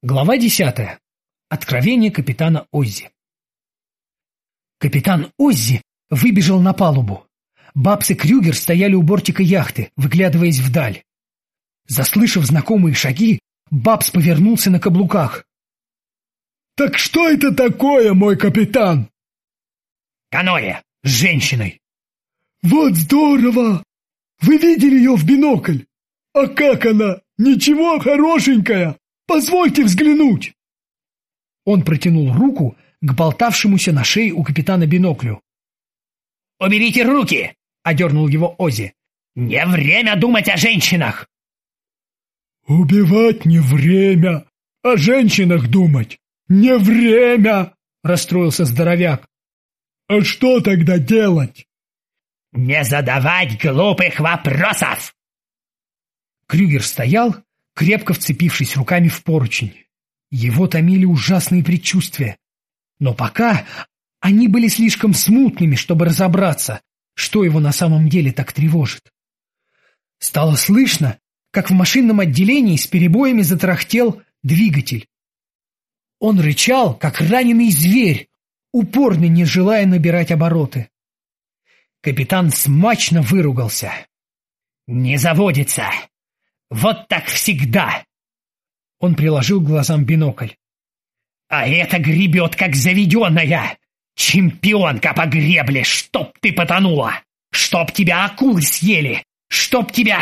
Глава десятая. Откровение капитана Оззи. Капитан Оззи выбежал на палубу. Бабс и Крюгер стояли у бортика яхты, выглядываясь вдаль. Заслышав знакомые шаги, Бабс повернулся на каблуках. «Так что это такое, мой капитан?» «Каноэ, с женщиной». «Вот здорово! Вы видели ее в бинокль? А как она? Ничего, хорошенькая!» Позвольте взглянуть!» Он протянул руку к болтавшемуся на шее у капитана биноклю. «Уберите руки!» — одернул его Ози. «Не время думать о женщинах!» «Убивать не время, о женщинах думать не время!» — расстроился здоровяк. «А что тогда делать?» «Не задавать глупых вопросов!» Крюгер стоял, крепко вцепившись руками в поручень. Его томили ужасные предчувствия. Но пока они были слишком смутными, чтобы разобраться, что его на самом деле так тревожит. Стало слышно, как в машинном отделении с перебоями затрахтел двигатель. Он рычал, как раненый зверь, упорно не желая набирать обороты. Капитан смачно выругался. «Не заводится! Вот так всегда!» Он приложил глазам бинокль. «А это гребет, как заведенная! Чемпионка по гребле, чтоб ты потонула! Чтоб тебя акулы съели! Чтоб тебя...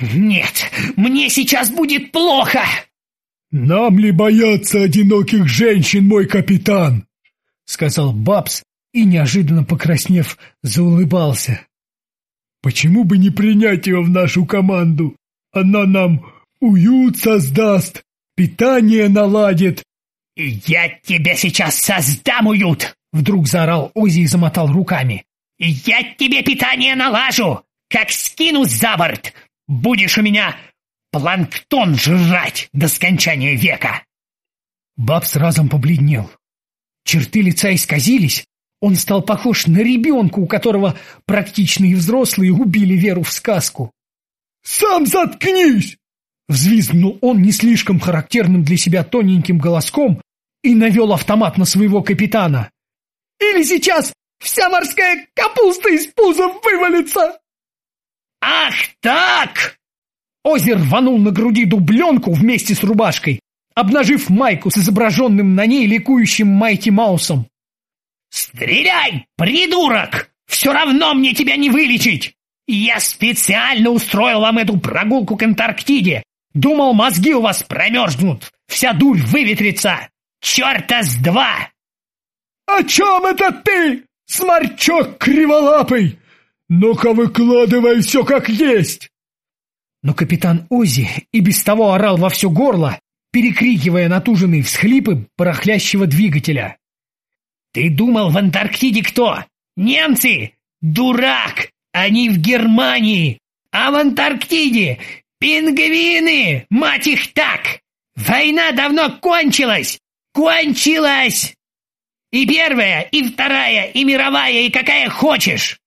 Нет, мне сейчас будет плохо!» «Нам ли бояться одиноких женщин, мой капитан?» — сказал Бабс и, неожиданно покраснев, заулыбался. «Почему бы не принять его в нашу команду? Она нам уют создаст, питание наладит. — Я тебе сейчас создам уют! — вдруг заорал Ози и замотал руками. — Я тебе питание налажу, как скину за борт. Будешь у меня планктон жрать до скончания века. Бабс разом побледнел. Черты лица исказились, он стал похож на ребенка, у которого практичные взрослые убили веру в сказку. «Сам заткнись!» Взвизгнул он не слишком характерным для себя тоненьким голоском и навел автомат на своего капитана. «Или сейчас вся морская капуста из пуза вывалится!» «Ах так!» Озер рванул на груди дубленку вместе с рубашкой, обнажив майку с изображенным на ней ликующим Майти Маусом. «Стреляй, придурок! Все равно мне тебя не вылечить!» Я специально устроил вам эту прогулку к Антарктиде. Думал, мозги у вас промерзнут, вся дурь выветрится. Черта с два!» «О чем это ты, сморчок криволапый? Ну-ка выкладывай все как есть!» Но капитан Ози и без того орал во все горло, перекрикивая натуженные всхлипы барахлящего двигателя. «Ты думал, в Антарктиде кто? Немцы? Дурак! Они в Германии, а в Антарктиде пингвины, мать их так! Война давно кончилась! Кончилась! И первая, и вторая, и мировая, и какая хочешь!»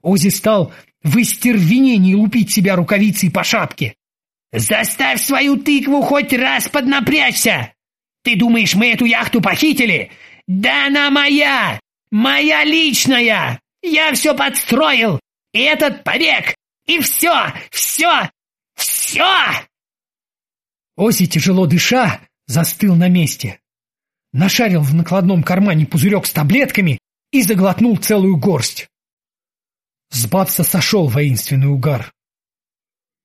Ози стал в истервенении лупить себя рукавицей по шапке. «Заставь свою тыкву хоть раз поднапрячься! Ты думаешь, мы эту яхту похитили? Да она моя! Моя личная! Я все подстроил! И этот побег! И все! Все! Все!» Оси, тяжело дыша, застыл на месте. Нашарил в накладном кармане пузырек с таблетками и заглотнул целую горсть. С Бабса сошел воинственный угар.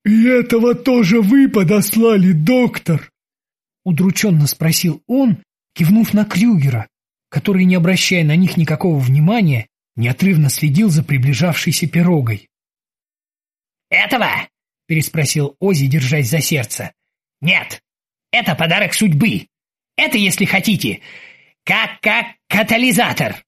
«И этого тоже вы подослали, доктор?» Удрученно спросил он, кивнув на Крюгера, который, не обращая на них никакого внимания, неотрывно следил за приближавшейся пирогой. «Этого?» — переспросил Ози, держась за сердце. «Нет, это подарок судьбы. Это, если хотите, как как катализатор.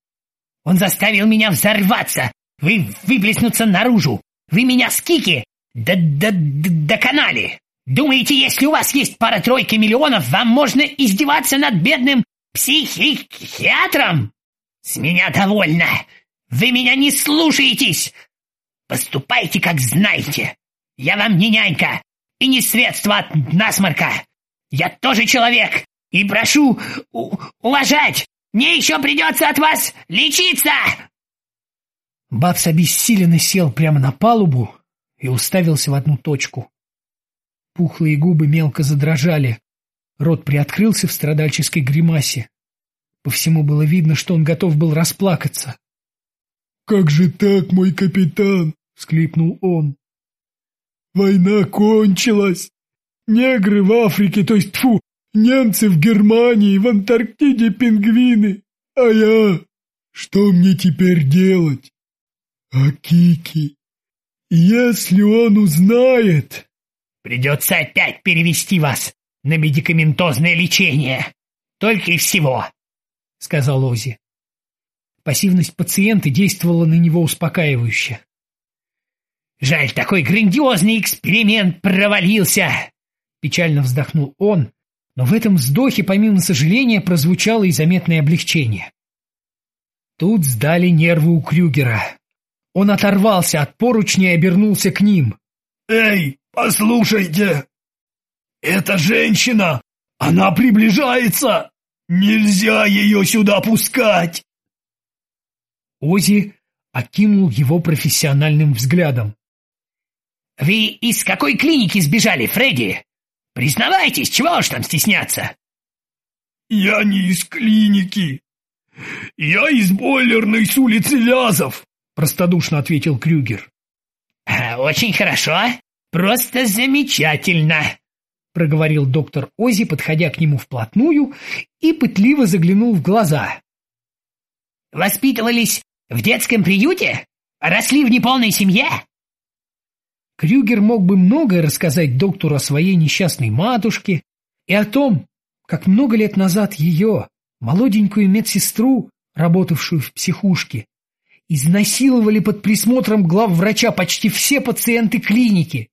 Он заставил меня взорваться, вы выплеснуться наружу. Вы меня с Кики доконали. Думаете, если у вас есть пара-тройка миллионов, вам можно издеваться над бедным психиатром? С меня довольно. Вы меня не слушаетесь! Поступайте, как знаете. Я вам не нянька и не средство от насморка. Я тоже человек, И прошу уважать! Мне еще придется от вас лечиться!» Бабс обессиленно сел прямо на палубу и уставился в одну точку. Пухлые губы мелко задрожали, рот приоткрылся в страдальческой гримасе. По всему было видно, что он готов был расплакаться. «Как же так, мой капитан?» — всклипнул он. «Война кончилась! Негры в Африке, то есть, тфу, немцы в Германии, в Антарктиде пингвины, а я... Что мне теперь делать? А Кики, если он узнает...» «Придется опять перевести вас на медикаментозное лечение. Только и всего», — сказал Ози. Пассивность пациента действовала на него успокаивающе. «Жаль, такой грандиозный эксперимент провалился!» Печально вздохнул он, но в этом вздохе, помимо сожаления, прозвучало и заметное облегчение. Тут сдали нервы у Крюгера. Он оторвался от поручня и обернулся к ним. «Эй, послушайте! Эта женщина! Она приближается! Нельзя ее сюда пускать!» Ози окинул его профессиональным взглядом. «Вы из какой клиники сбежали, Фредди? Признавайтесь, чего уж там стесняться?» «Я не из клиники. Я из бойлерной с улицы Вязов», — простодушно ответил Крюгер. «Очень хорошо. Просто замечательно», — проговорил доктор Ози, подходя к нему вплотную и пытливо заглянул в глаза. «Воспитывались в детском приюте? Росли в неполной семье?» Крюгер мог бы многое рассказать доктору о своей несчастной матушке и о том, как много лет назад ее, молоденькую медсестру, работавшую в психушке, изнасиловали под присмотром главврача почти все пациенты клиники,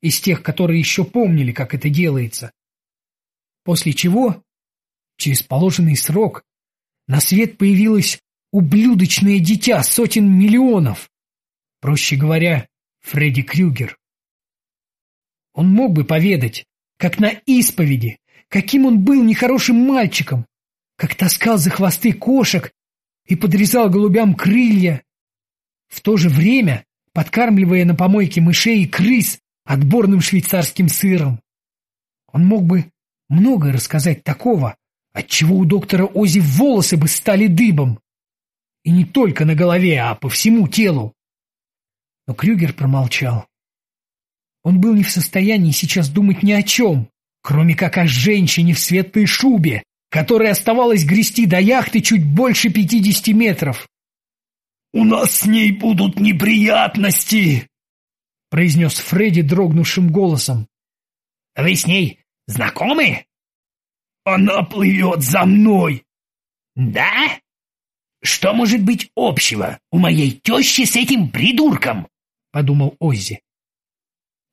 из тех, которые еще помнили, как это делается. После чего, через положенный срок, на свет появилось ублюдочное дитя сотен миллионов. Проще говоря, Фредди Крюгер. Он мог бы поведать, как на исповеди, каким он был нехорошим мальчиком, как таскал за хвосты кошек и подрезал голубям крылья, в то же время подкармливая на помойке мышей и крыс отборным швейцарским сыром. Он мог бы многое рассказать такого, от чего у доктора Ози волосы бы стали дыбом. И не только на голове, а по всему телу. Но Крюгер промолчал. Он был не в состоянии сейчас думать ни о чем, кроме как о женщине в светлой шубе, которая оставалась грести до яхты чуть больше пятидесяти метров. «У нас с ней будут неприятности!» — произнес Фредди дрогнувшим голосом. «Вы с ней знакомы?» «Она плывет за мной!» «Да? Что может быть общего у моей тещи с этим придурком?» — подумал Оззи.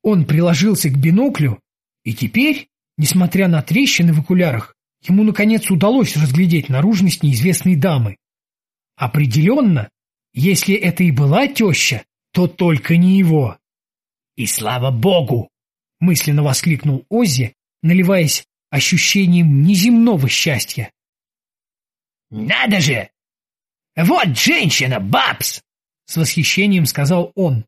Он приложился к биноклю, и теперь, несмотря на трещины в окулярах, ему, наконец, удалось разглядеть наружность неизвестной дамы. Определенно, если это и была теща, то только не его. «И слава богу!» — мысленно воскликнул Оззи, наливаясь ощущением неземного счастья. «Надо же! Вот женщина, Бабс!» — с восхищением сказал он.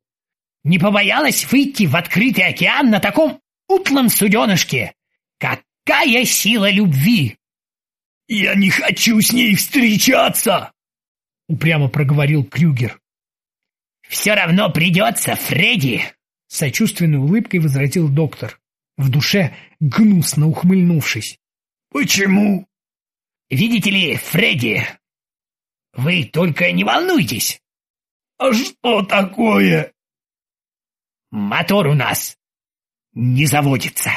«Не побоялась выйти в открытый океан на таком утлом суденышке! Какая сила любви!» «Я не хочу с ней встречаться!» — упрямо проговорил Крюгер. «Все равно придется, Фредди!» — сочувственной улыбкой возразил доктор, в душе гнусно ухмыльнувшись. «Почему?» «Видите ли, Фредди, вы только не волнуйтесь!» «А что такое?» «Мотор у нас не заводится!»